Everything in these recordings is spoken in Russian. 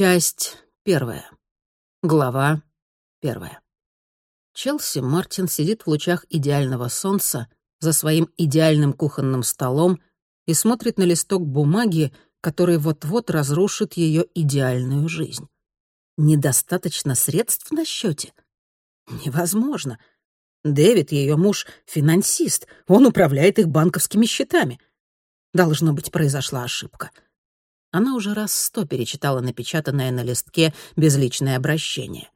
Часть первая. Глава первая. Челси Мартин сидит в лучах идеального солнца за своим идеальным кухонным столом и смотрит на листок бумаги, который вот-вот разрушит ее идеальную жизнь. Недостаточно средств на счете? Невозможно. Дэвид, ее муж, финансист. Он управляет их банковскими счетами. Должно быть, произошла ошибка. Она уже раз сто перечитала напечатанное на листке безличное обращение.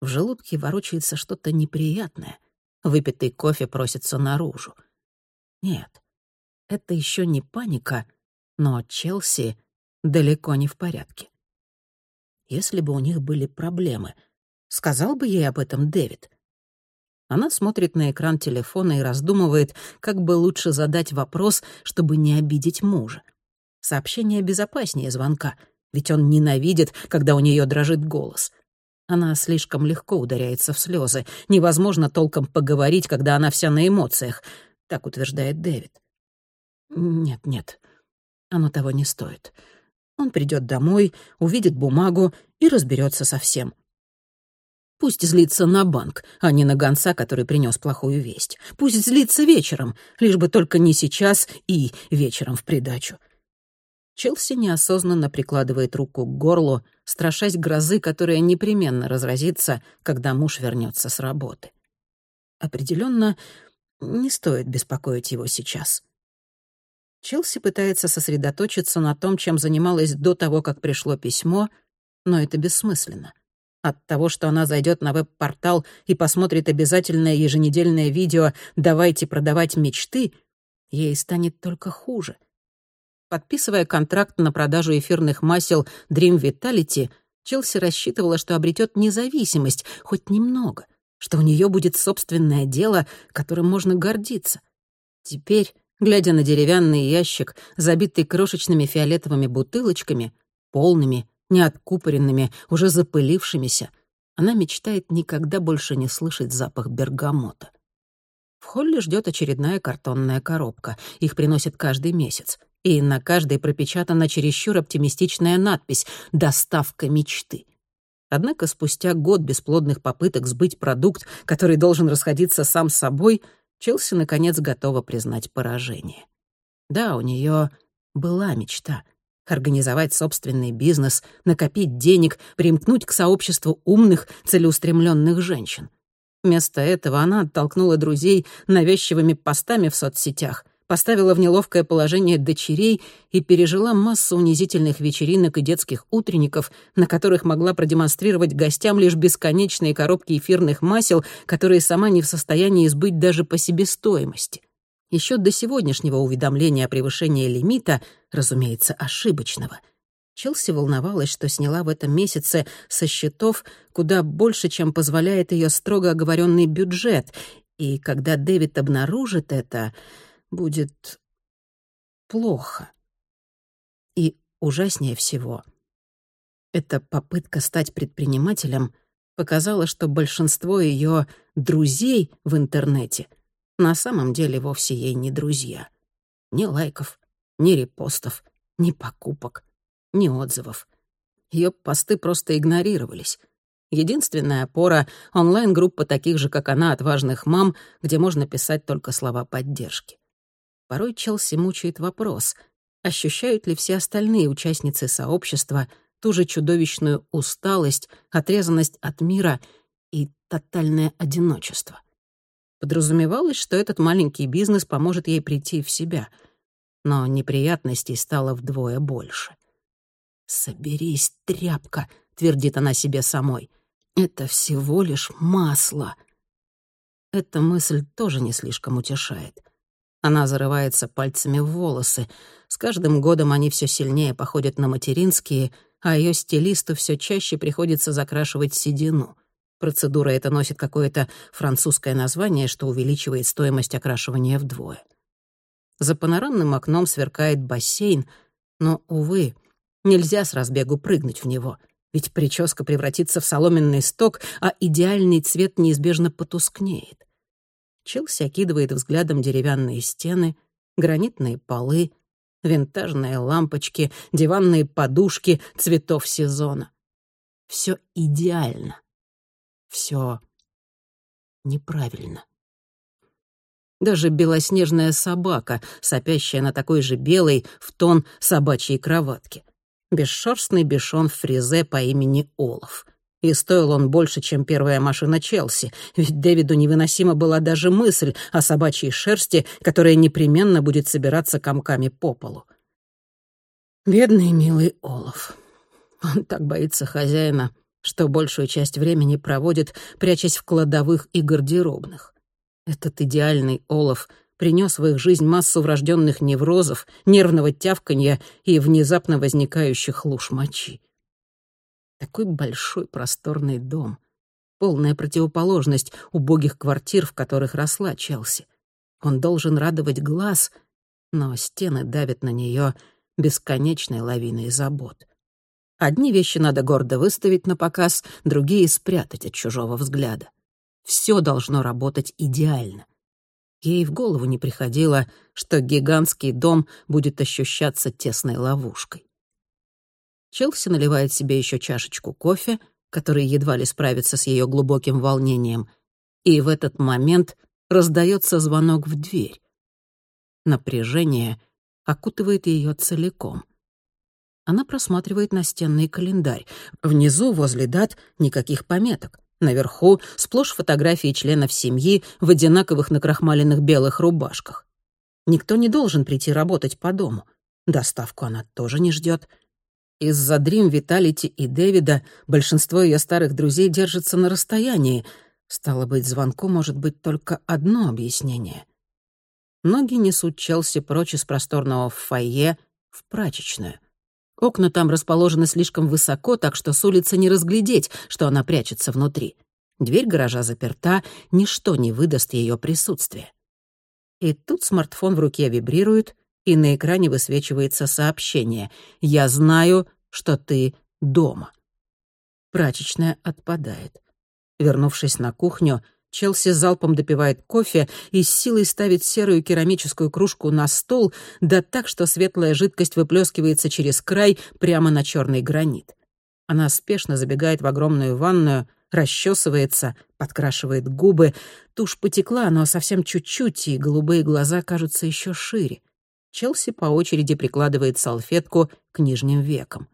В желудке ворочается что-то неприятное. Выпитый кофе просится наружу. Нет, это еще не паника, но Челси далеко не в порядке. Если бы у них были проблемы, сказал бы ей об этом Дэвид. Она смотрит на экран телефона и раздумывает, как бы лучше задать вопрос, чтобы не обидеть мужа. Сообщение безопаснее звонка, ведь он ненавидит, когда у нее дрожит голос. Она слишком легко ударяется в слезы. Невозможно толком поговорить, когда она вся на эмоциях, так утверждает Дэвид. Нет, нет, оно того не стоит. Он придет домой, увидит бумагу и разберется со всем. Пусть злится на банк, а не на гонца, который принес плохую весть. Пусть злится вечером, лишь бы только не сейчас и вечером в придачу. Челси неосознанно прикладывает руку к горлу, страшась грозы, которая непременно разразится, когда муж вернется с работы. Определенно, не стоит беспокоить его сейчас. Челси пытается сосредоточиться на том, чем занималась до того, как пришло письмо, но это бессмысленно. От того, что она зайдет на веб-портал и посмотрит обязательное еженедельное видео «Давайте продавать мечты», ей станет только хуже. Подписывая контракт на продажу эфирных масел Dream Vitality, Челси рассчитывала, что обретет независимость, хоть немного, что у нее будет собственное дело, которым можно гордиться. Теперь, глядя на деревянный ящик, забитый крошечными фиолетовыми бутылочками, полными, неоткупоренными, уже запылившимися, она мечтает никогда больше не слышать запах бергамота. В холле ждет очередная картонная коробка. Их приносят каждый месяц. И на каждой пропечатана чересчур оптимистичная надпись «Доставка мечты». Однако спустя год бесплодных попыток сбыть продукт, который должен расходиться сам собой, Челси наконец готова признать поражение. Да, у нее была мечта организовать собственный бизнес, накопить денег, примкнуть к сообществу умных, целеустремленных женщин. Вместо этого она оттолкнула друзей навязчивыми постами в соцсетях, поставила в неловкое положение дочерей и пережила массу унизительных вечеринок и детских утренников, на которых могла продемонстрировать гостям лишь бесконечные коробки эфирных масел, которые сама не в состоянии сбыть даже по себестоимости. Еще до сегодняшнего уведомления о превышении лимита, разумеется, ошибочного, Челси волновалась, что сняла в этом месяце со счетов куда больше, чем позволяет ее строго оговоренный бюджет, и когда Дэвид обнаружит это, будет плохо. И ужаснее всего, эта попытка стать предпринимателем показала, что большинство ее друзей в интернете — на самом деле вовсе ей не друзья. Ни лайков, ни репостов, ни покупок, ни отзывов. Ее посты просто игнорировались. Единственная опора — онлайн-группа таких же, как она, отважных мам, где можно писать только слова поддержки. Порой Челси мучает вопрос, ощущают ли все остальные участницы сообщества ту же чудовищную усталость, отрезанность от мира и тотальное одиночество — Подразумевалось, что этот маленький бизнес поможет ей прийти в себя. Но неприятностей стало вдвое больше. «Соберись, тряпка», — твердит она себе самой. «Это всего лишь масло». Эта мысль тоже не слишком утешает. Она зарывается пальцами в волосы. С каждым годом они все сильнее походят на материнские, а ее стилисту все чаще приходится закрашивать седину. Процедура эта носит какое-то французское название, что увеличивает стоимость окрашивания вдвое. За панорамным окном сверкает бассейн, но, увы, нельзя с разбегу прыгнуть в него, ведь прическа превратится в соломенный сток, а идеальный цвет неизбежно потускнеет. Челси окидывает взглядом деревянные стены, гранитные полы, Винтажные лампочки, диванные подушки цветов сезона. Все идеально. Все неправильно. Даже белоснежная собака, сопящая на такой же белой в тон собачьей кроватке. Бесшерстный бешон в фризе по имени Олаф. И стоил он больше, чем первая машина Челси, ведь Дэвиду невыносима была даже мысль о собачьей шерсти, которая непременно будет собираться комками по полу. Бедный милый Олаф. Он так боится хозяина, что большую часть времени проводит, прячась в кладовых и гардеробных. Этот идеальный Олаф принес в их жизнь массу врожденных неврозов, нервного тявканья и внезапно возникающих луж мочи. Такой большой просторный дом. Полная противоположность убогих квартир, в которых росла Челси. Он должен радовать глаз, но стены давят на нее бесконечной лавиной забот. Одни вещи надо гордо выставить на показ, другие — спрятать от чужого взгляда. Все должно работать идеально. Ей в голову не приходило, что гигантский дом будет ощущаться тесной ловушкой. Челси наливает себе еще чашечку кофе, который едва ли справится с ее глубоким волнением, и в этот момент раздается звонок в дверь. Напряжение окутывает ее целиком. Она просматривает настенный календарь. Внизу, возле дат, никаких пометок. Наверху сплошь фотографии членов семьи в одинаковых накрахмаленных белых рубашках. Никто не должен прийти работать по дому. Доставку она тоже не ждет. Из-за Дрим, Виталити и Дэвида большинство ее старых друзей держится на расстоянии. Стало быть, звонку может быть только одно объяснение. Ноги несут Челси прочь из просторного фойе в прачечную — Окна там расположены слишком высоко, так что с улицы не разглядеть, что она прячется внутри. Дверь гаража заперта, ничто не выдаст ее присутствие. И тут смартфон в руке вибрирует, и на экране высвечивается сообщение «Я знаю, что ты дома». Прачечная отпадает. Вернувшись на кухню, Челси залпом допивает кофе и с силой ставит серую керамическую кружку на стол, да так, что светлая жидкость выплескивается через край прямо на черный гранит. Она спешно забегает в огромную ванную, расчесывается, подкрашивает губы. Тушь потекла, но совсем чуть-чуть, и голубые глаза кажутся еще шире. Челси по очереди прикладывает салфетку к нижним векам.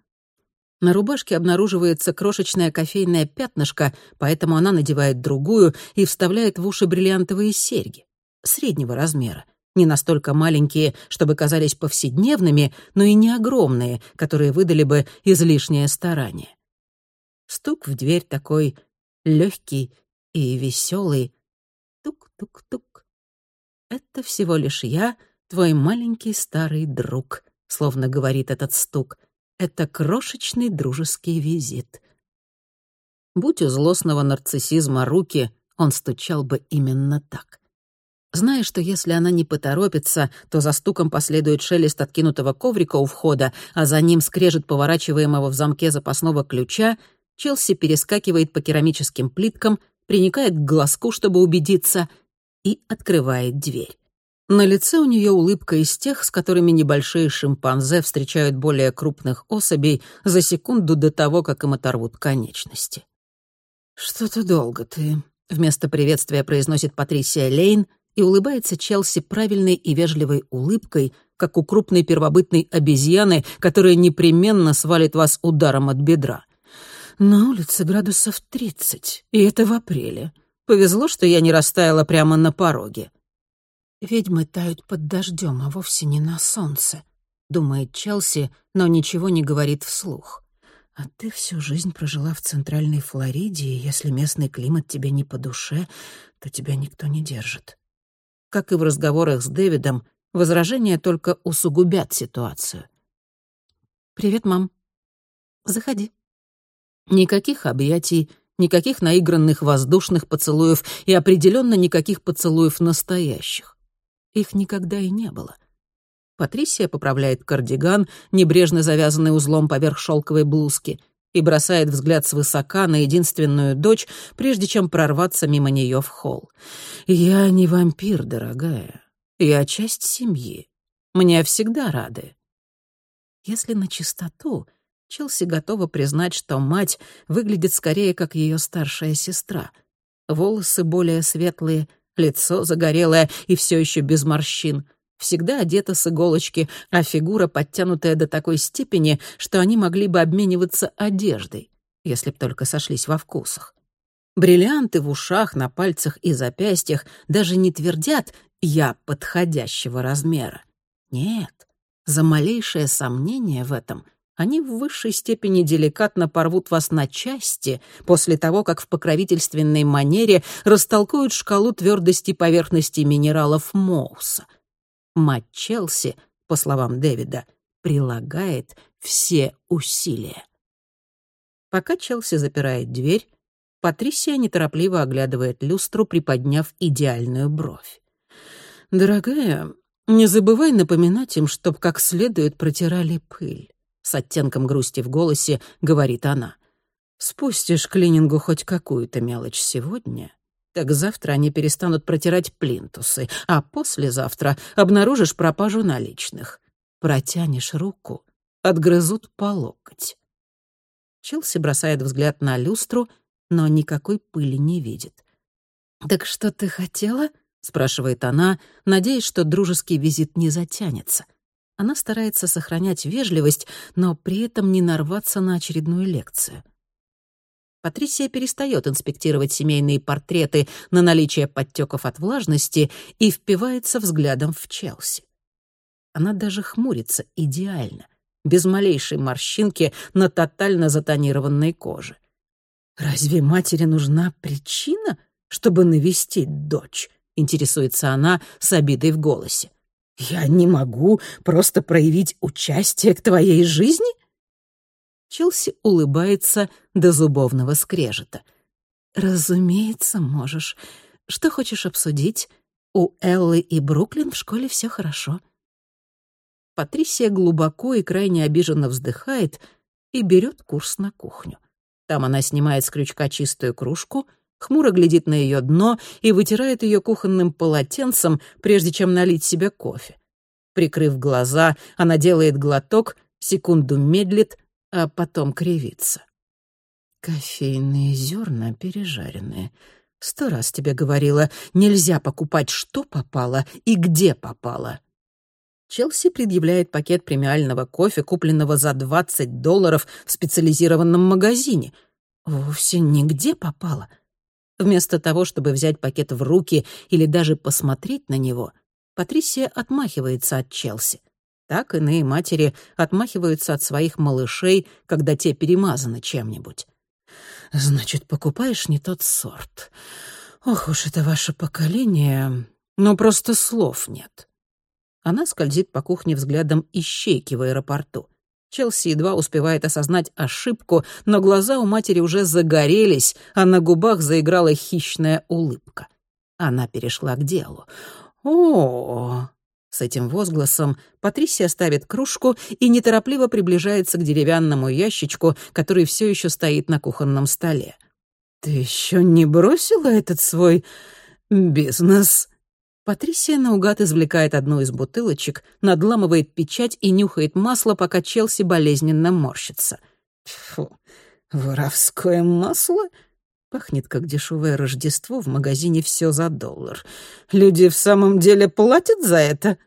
На рубашке обнаруживается крошечное кофейное пятнышко, поэтому она надевает другую и вставляет в уши бриллиантовые серьги. Среднего размера. Не настолько маленькие, чтобы казались повседневными, но и не огромные, которые выдали бы излишнее старание. Стук в дверь такой легкий и веселый. Тук-тук-тук. Это всего лишь я, твой маленький старый друг, словно говорит этот стук — это крошечный дружеский визит. Будь у злостного нарциссизма руки, он стучал бы именно так. Зная, что если она не поторопится, то за стуком последует шелест откинутого коврика у входа, а за ним скрежет поворачиваемого в замке запасного ключа, Челси перескакивает по керамическим плиткам, приникает к глазку, чтобы убедиться, и открывает дверь. На лице у нее улыбка из тех, с которыми небольшие шимпанзе встречают более крупных особей за секунду до того, как им оторвут конечности. «Что-то долго ты», — вместо приветствия произносит Патрисия Лейн и улыбается Челси правильной и вежливой улыбкой, как у крупной первобытной обезьяны, которая непременно свалит вас ударом от бедра. «На улице градусов тридцать, и это в апреле. Повезло, что я не растаяла прямо на пороге». «Ведьмы тают под дождем, а вовсе не на солнце», — думает Челси, но ничего не говорит вслух. «А ты всю жизнь прожила в Центральной Флориде, и если местный климат тебе не по душе, то тебя никто не держит». Как и в разговорах с Дэвидом, возражения только усугубят ситуацию. «Привет, мам. Заходи». Никаких объятий, никаких наигранных воздушных поцелуев и определенно никаких поцелуев настоящих. Их никогда и не было. Патрисия поправляет кардиган, небрежно завязанный узлом поверх шелковой блузки, и бросает взгляд свысока на единственную дочь, прежде чем прорваться мимо нее в холл. «Я не вампир, дорогая. Я часть семьи. Мне всегда рады, Если на чистоту, Челси готова признать, что мать выглядит скорее как ее старшая сестра. Волосы более светлые, лицо загорелое и все еще без морщин. Всегда одета с иголочки, а фигура подтянутая до такой степени, что они могли бы обмениваться одеждой, если б только сошлись во вкусах. Бриллианты в ушах, на пальцах и запястьях даже не твердят «я подходящего размера». Нет, за малейшее сомнение в этом они в высшей степени деликатно порвут вас на части после того, как в покровительственной манере растолкуют шкалу твердости поверхности минералов Моуса. Мать Челси, по словам Дэвида, прилагает все усилия. Пока Челси запирает дверь, Патрисия неторопливо оглядывает люстру, приподняв идеальную бровь. «Дорогая, не забывай напоминать им, чтоб как следует протирали пыль», — с оттенком грусти в голосе говорит она. «Спустишь клинингу хоть какую-то мелочь сегодня, так завтра они перестанут протирать плинтусы, а послезавтра обнаружишь пропажу наличных. Протянешь руку, отгрызут по локоть». Челси бросает взгляд на люстру — но никакой пыли не видит. «Так что ты хотела?» — спрашивает она, надеясь, что дружеский визит не затянется. Она старается сохранять вежливость, но при этом не нарваться на очередную лекцию. Патрисия перестает инспектировать семейные портреты на наличие подтеков от влажности и впивается взглядом в Челси. Она даже хмурится идеально, без малейшей морщинки на тотально затонированной коже — «Разве матери нужна причина, чтобы навестить дочь?» — интересуется она с обидой в голосе. «Я не могу просто проявить участие к твоей жизни?» Челси улыбается до зубовного скрежета. «Разумеется, можешь. Что хочешь обсудить? У Эллы и Бруклин в школе все хорошо». Патрисия глубоко и крайне обиженно вздыхает и берет курс на кухню. Там она снимает с крючка чистую кружку, хмуро глядит на ее дно и вытирает ее кухонным полотенцем, прежде чем налить себе кофе. Прикрыв глаза, она делает глоток, секунду медлит, а потом кривится. «Кофейные зерна пережаренные. Сто раз тебе говорила, нельзя покупать, что попало и где попало». Челси предъявляет пакет премиального кофе, купленного за 20 долларов в специализированном магазине. Вовсе нигде попало. Вместо того, чтобы взять пакет в руки или даже посмотреть на него, Патрисия отмахивается от Челси. Так иные матери отмахиваются от своих малышей, когда те перемазаны чем-нибудь. «Значит, покупаешь не тот сорт. Ох уж это ваше поколение, но просто слов нет». Она скользит по кухне взглядом ищейки в аэропорту. Челси едва успевает осознать ошибку, но глаза у матери уже загорелись, а на губах заиграла хищная улыбка. Она перешла к делу. о С этим возгласом Патрисия ставит кружку и неторопливо приближается к деревянному ящичку, который все еще стоит на кухонном столе. «Ты еще не бросила этот свой бизнес?» Патрисия наугад извлекает одну из бутылочек, надламывает печать и нюхает масло, пока Челси болезненно морщится. Фу, воровское масло? Пахнет, как дешевое Рождество в магазине «Все за доллар». Люди в самом деле платят за это?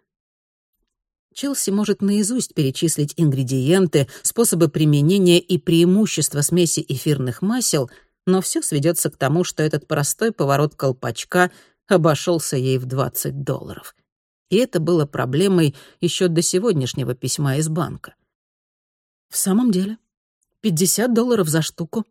Челси может наизусть перечислить ингредиенты, способы применения и преимущества смеси эфирных масел, но все сведется к тому, что этот простой поворот колпачка — обошелся ей в 20 долларов. И это было проблемой еще до сегодняшнего письма из банка. В самом деле, 50 долларов за штуку.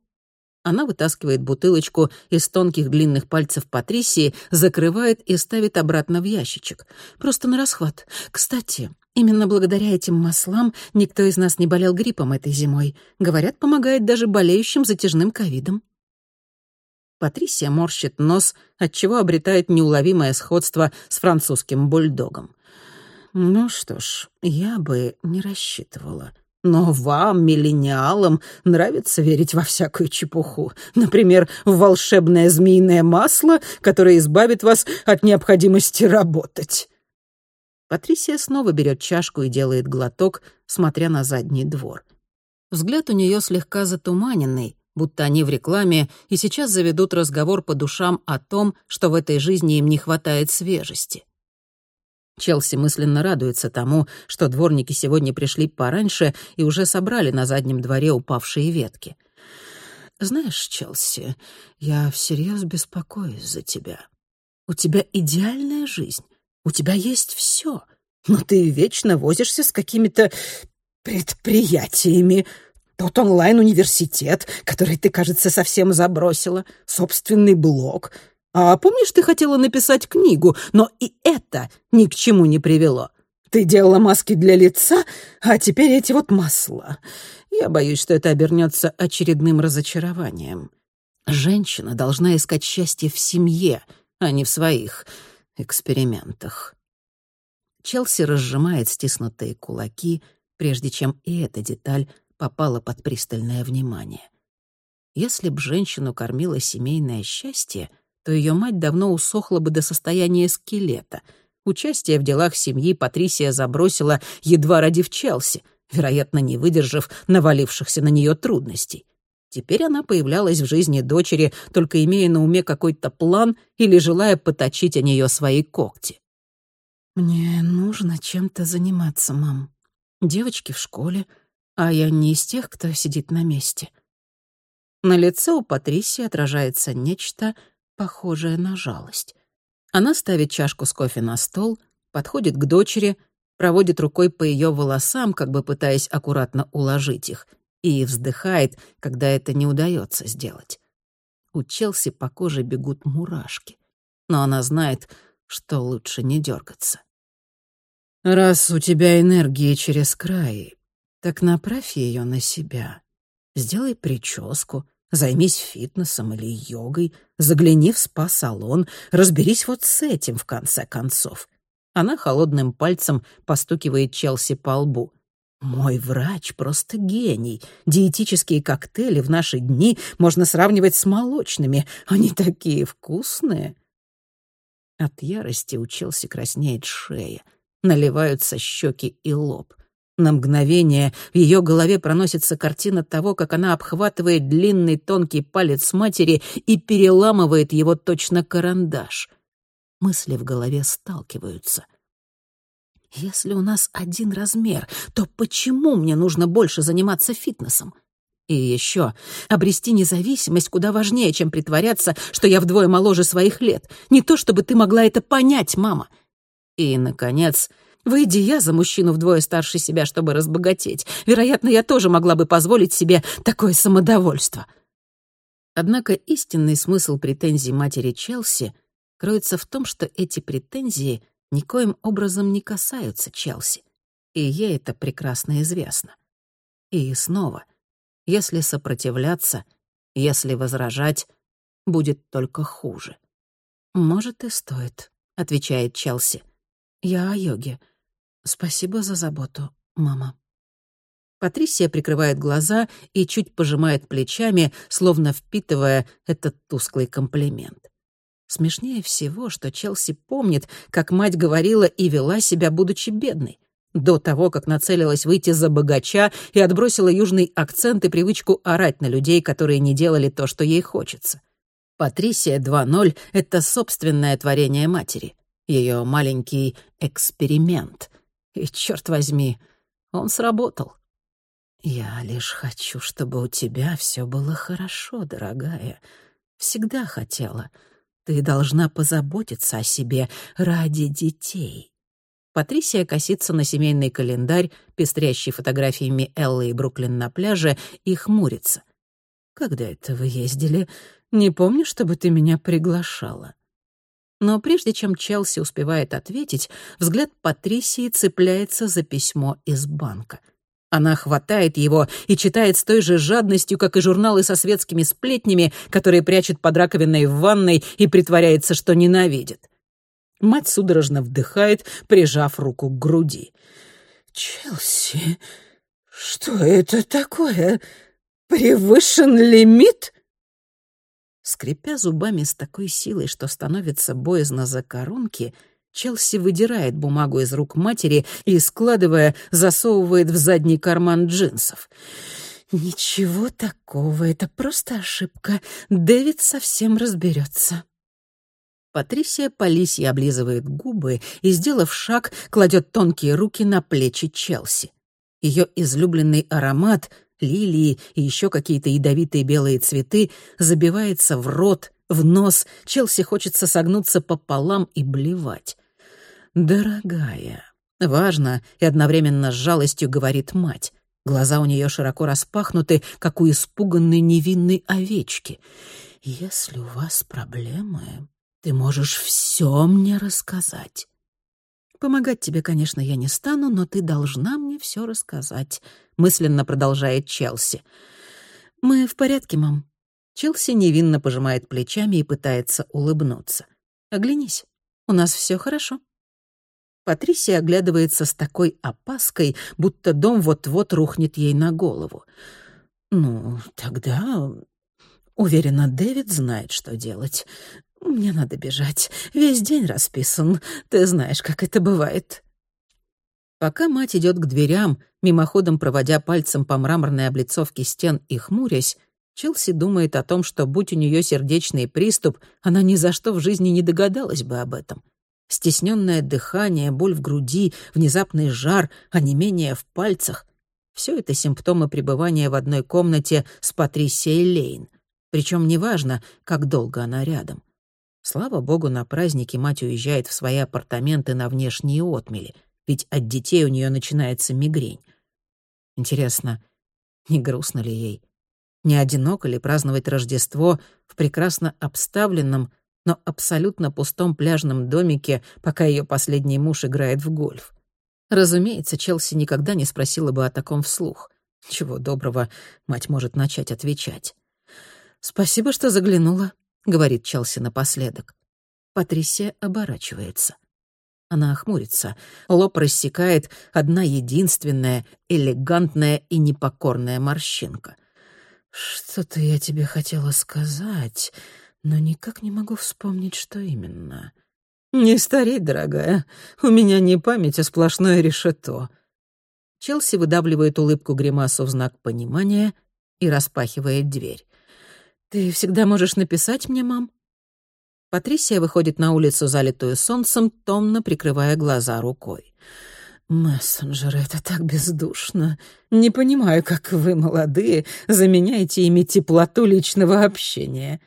Она вытаскивает бутылочку из тонких длинных пальцев Патрисии, закрывает и ставит обратно в ящичек. Просто на расхват. Кстати, именно благодаря этим маслам никто из нас не болел гриппом этой зимой. Говорят, помогает даже болеющим затяжным ковидом. Патрисия морщит нос, отчего обретает неуловимое сходство с французским бульдогом. «Ну что ж, я бы не рассчитывала. Но вам, миллениалам, нравится верить во всякую чепуху. Например, в волшебное змеиное масло, которое избавит вас от необходимости работать». Патрисия снова берет чашку и делает глоток, смотря на задний двор. Взгляд у нее слегка затуманенный, будто они в рекламе и сейчас заведут разговор по душам о том, что в этой жизни им не хватает свежести. Челси мысленно радуется тому, что дворники сегодня пришли пораньше и уже собрали на заднем дворе упавшие ветки. «Знаешь, Челси, я всерьез беспокоюсь за тебя. У тебя идеальная жизнь, у тебя есть все, но ты вечно возишься с какими-то предприятиями. Тот онлайн-университет, который ты, кажется, совсем забросила, собственный блог — а помнишь, ты хотела написать книгу, но и это ни к чему не привело. Ты делала маски для лица, а теперь эти вот масла. Я боюсь, что это обернется очередным разочарованием. Женщина должна искать счастье в семье, а не в своих экспериментах. Челси разжимает стиснутые кулаки, прежде чем и эта деталь попала под пристальное внимание. Если б женщину кормило семейное счастье — то ее мать давно усохла бы до состояния скелета. Участие в делах семьи Патрисия забросила, едва родив Челси, вероятно, не выдержав навалившихся на нее трудностей. Теперь она появлялась в жизни дочери, только имея на уме какой-то план или желая поточить о нее свои когти. «Мне нужно чем-то заниматься, мам. Девочки в школе, а я не из тех, кто сидит на месте». На лице у Патрисии отражается нечто, похожее на жалость. Она ставит чашку с кофе на стол, подходит к дочери, проводит рукой по ее волосам, как бы пытаясь аккуратно уложить их, и вздыхает, когда это не удается сделать. У Челси по коже бегут мурашки, но она знает, что лучше не дергаться. «Раз у тебя энергии через край, так направь ее на себя. Сделай прическу, Займись фитнесом или йогой, загляни в спа-салон, разберись вот с этим, в конце концов. Она холодным пальцем постукивает Челси по лбу. «Мой врач просто гений. Диетические коктейли в наши дни можно сравнивать с молочными. Они такие вкусные». От ярости у Челси краснеет шея, наливаются щеки и лоб. На мгновение в ее голове проносится картина того, как она обхватывает длинный тонкий палец матери и переламывает его точно карандаш. Мысли в голове сталкиваются. «Если у нас один размер, то почему мне нужно больше заниматься фитнесом?» И еще, обрести независимость куда важнее, чем притворяться, что я вдвое моложе своих лет. Не то чтобы ты могла это понять, мама. И, наконец, Выйди я за мужчину вдвое старше себя, чтобы разбогатеть. Вероятно, я тоже могла бы позволить себе такое самодовольство. Однако истинный смысл претензий матери Челси кроется в том, что эти претензии никоим образом не касаются Челси. И ей это прекрасно известно. И снова, если сопротивляться, если возражать, будет только хуже. «Может, и стоит», — отвечает Челси. «Я о йоге. Спасибо за заботу, мама». Патрисия прикрывает глаза и чуть пожимает плечами, словно впитывая этот тусклый комплимент. Смешнее всего, что Челси помнит, как мать говорила и вела себя, будучи бедной. До того, как нацелилась выйти за богача и отбросила южный акцент и привычку орать на людей, которые не делали то, что ей хочется. Патрисия 2.0 — это собственное творение матери, ее маленький эксперимент — и, черт возьми, он сработал. «Я лишь хочу, чтобы у тебя все было хорошо, дорогая. Всегда хотела. Ты должна позаботиться о себе ради детей». Патрисия косится на семейный календарь, пестрящий фотографиями Эллы и Бруклин на пляже, и хмурится. «Когда это вы ездили? Не помню, чтобы ты меня приглашала». Но прежде чем Челси успевает ответить, взгляд Патрисии цепляется за письмо из банка. Она хватает его и читает с той же жадностью, как и журналы со светскими сплетнями, которые прячет под раковиной в ванной и притворяется, что ненавидит. Мать судорожно вдыхает, прижав руку к груди. «Челси, что это такое? Превышен лимит?» Скрипя зубами с такой силой, что становится боязно за коронки, Челси выдирает бумагу из рук матери и, складывая, засовывает в задний карман джинсов. «Ничего такого, это просто ошибка. Дэвид совсем разберется. Патрисия Полисья облизывает губы и, сделав шаг, кладет тонкие руки на плечи Челси. Ее излюбленный аромат — лилии и еще какие-то ядовитые белые цветы — забивается в рот, в нос. Челси хочется согнуться пополам и блевать. «Дорогая», — важно и одновременно с жалостью говорит мать. Глаза у нее широко распахнуты, как у испуганной невинной овечки. «Если у вас проблемы, ты можешь все мне рассказать. Помогать тебе, конечно, я не стану, но ты должна мне все рассказать, мысленно продолжает Челси. Мы в порядке, мам. Челси невинно пожимает плечами и пытается улыбнуться. Оглянись, у нас все хорошо. Патрисия оглядывается с такой опаской, будто дом вот-вот рухнет ей на голову. «Ну, тогда...» Уверена, Дэвид знает, что делать. «Мне надо бежать. Весь день расписан. Ты знаешь, как это бывает». Пока мать идет к дверям, мимоходом проводя пальцем по мраморной облицовке стен и хмурясь, Челси думает о том, что, будь у нее сердечный приступ, она ни за что в жизни не догадалась бы об этом. Стесненное дыхание, боль в груди, внезапный жар, онемение в пальцах — все это симптомы пребывания в одной комнате с Патрисией Лейн. Причем неважно, как долго она рядом. Слава богу, на празднике мать уезжает в свои апартаменты на внешние отмели, ведь от детей у нее начинается мигрень. Интересно, не грустно ли ей? Не одиноко ли праздновать Рождество в прекрасно обставленном, но абсолютно пустом пляжном домике, пока ее последний муж играет в гольф? Разумеется, Челси никогда не спросила бы о таком вслух. Чего доброго, мать может начать отвечать. «Спасибо, что заглянула», — говорит Челси напоследок. Патрисия оборачивается. Она охмурится. Лоб рассекает одна единственная, элегантная и непокорная морщинка. «Что-то я тебе хотела сказать, но никак не могу вспомнить, что именно». «Не старей, дорогая. У меня не память, а сплошное решето». Челси выдавливает улыбку гримасу в знак понимания и распахивает дверь. «Ты всегда можешь написать мне, мам?» Патрисия выходит на улицу, залитую солнцем, томно прикрывая глаза рукой. «Мессенджеры — это так бездушно. Не понимаю, как вы, молодые, заменяете ими теплоту личного общения».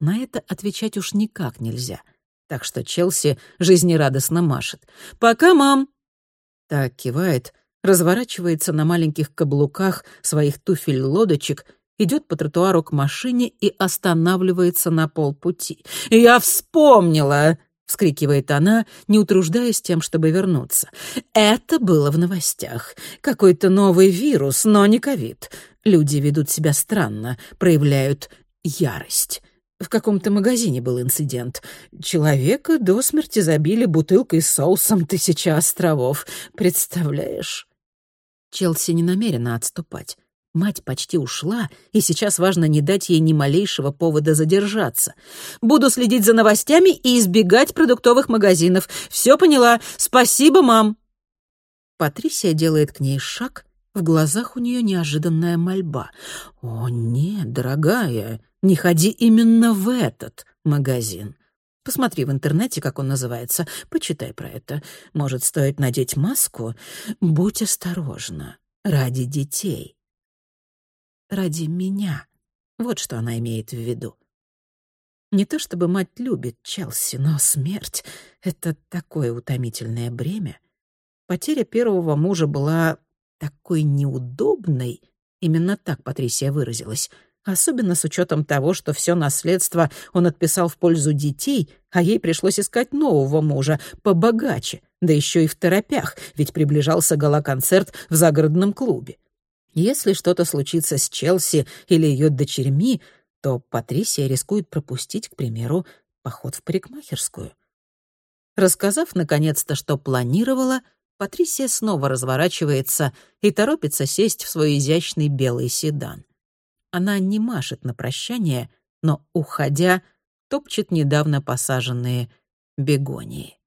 На это отвечать уж никак нельзя, так что Челси жизнерадостно машет. «Пока, мам!» Так кивает, разворачивается на маленьких каблуках своих туфель-лодочек — идет по тротуару к машине и останавливается на полпути. «Я вспомнила!» — вскрикивает она, не утруждаясь тем, чтобы вернуться. «Это было в новостях. Какой-то новый вирус, но не ковид. Люди ведут себя странно, проявляют ярость». В каком-то магазине был инцидент. Человека до смерти забили бутылкой с соусом «Тысяча островов». Представляешь? Челси не намерена отступать. Мать почти ушла, и сейчас важно не дать ей ни малейшего повода задержаться. Буду следить за новостями и избегать продуктовых магазинов. Все поняла. Спасибо, мам. Патрисия делает к ней шаг. В глазах у нее неожиданная мольба. «О, нет, дорогая, не ходи именно в этот магазин. Посмотри в интернете, как он называется, почитай про это. Может, стоит надеть маску? Будь осторожна. Ради детей» ради меня. Вот что она имеет в виду. Не то чтобы мать любит Челси, но смерть — это такое утомительное бремя. Потеря первого мужа была такой неудобной, именно так Патрисия выразилась, особенно с учетом того, что все наследство он отписал в пользу детей, а ей пришлось искать нового мужа, побогаче, да еще и в торопях, ведь приближался гала-концерт в загородном клубе. Если что-то случится с Челси или ее дочерьми, то Патрисия рискует пропустить, к примеру, поход в парикмахерскую. Рассказав, наконец-то, что планировала, Патрисия снова разворачивается и торопится сесть в свой изящный белый седан. Она не машет на прощание, но, уходя, топчет недавно посаженные бегонии.